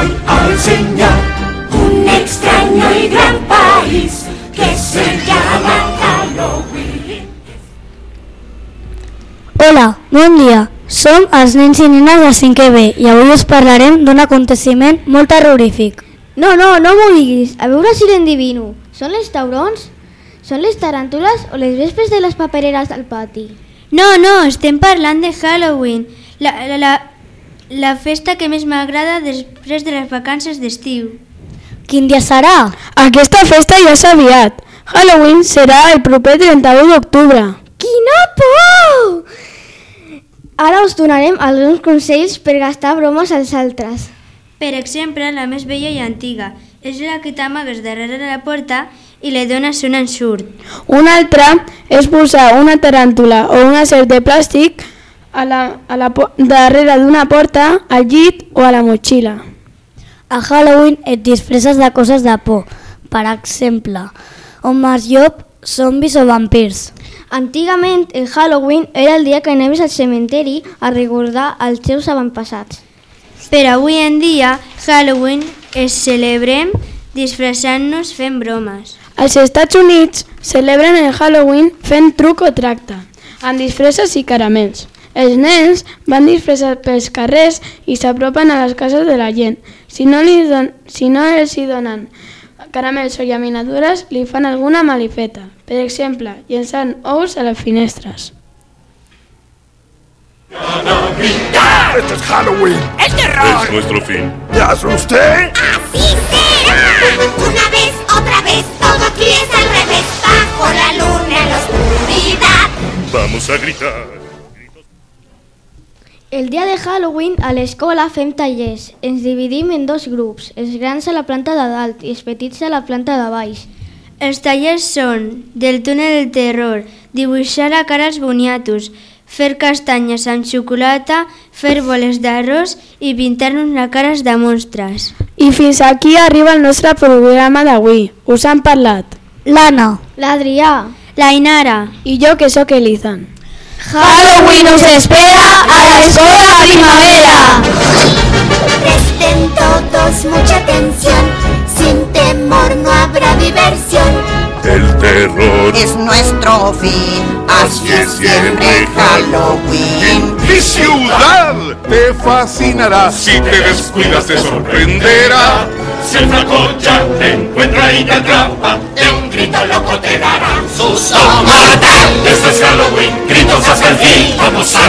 voy a enseñar un extraño y gran país que se llama Halloween. Hola, bon dia. Som els nens i nenes de 5è B i avui us parlarem d'un aconteciment molt terrorífic. No, no, no m'ho diguis. A veure si l'endivino. Són les taurons? Són les taràntules o les vespes de les papereres del pati? No, no, estem parlant de Halloween, la, la, la, la festa que més m'agrada després de les vacances d'estiu. Quin dia serà? Aquesta festa ja s'ha aviat. Halloween serà el proper 31 d'octubre. Quina por! Ara us donarem alguns consells per gastar bromes als altres. Per exemple, la més vella i antiga és la que t'amagues darrere de la porta i li dones un ensurt. Una altra és posar una taràntula o una serp de plàstic a la, a la, darrere d'una porta, al llit o a la motxilla. A Halloween et disfresses de coses de por. Per exemple, homes llop, zombis o vampirs. Antigament, el Halloween era el dia que anaves al cementeri a recordar els seus avantpassats. Però avui en dia, Halloween es celebrem disfressant-nos fent bromes. Als Estats Units celebren el Halloween fent truc o tracte, amb disfresses i caramels. Els nens van disfressats pels carrers i s'apropen a les cases de la gent. Si no, li don si no els hi donen caramels o llaminadures, li fan alguna malifeta. Per exemple, llençant ous a les finestres. ¡Esto es Halloween! Es nuestro fin. ¿Me asusté? ¡Así será! Una vez, otra vez, todo aquí es al revés. Bajo la luna, en la oscuridad. Vamos a gritar. El dia de Halloween a l'escola fem tallers. Ens dividim en dos grups, els grans a la planta de dalt i els petits a la planta de baix. Els tallers són del túnel del terror, dibuixar a cara als boniatos, fer castanyes amb xocolata, fer boles d'arròs i pintar-nos la cares de monstres. I fins aquí arriba el nostre programa d'avui. Us han parlat. L'Anna. L'Adrià, La Inara. I jo que sóc Elizan. Halloween us espera a l'escola primavera. Presten todos mucha atención. Sin temor no habrá diversión. El terror. es nuestro fin. Así es siempre Halloween. ¡Mi ciudad! Te fascinará. Si te descuidas te sorprenderá. Si el flaco ya te encuentra y te atrapa, de un grito loco te dará un susto mortal. Esto es Halloween, gritos hasta el fin. Vamos a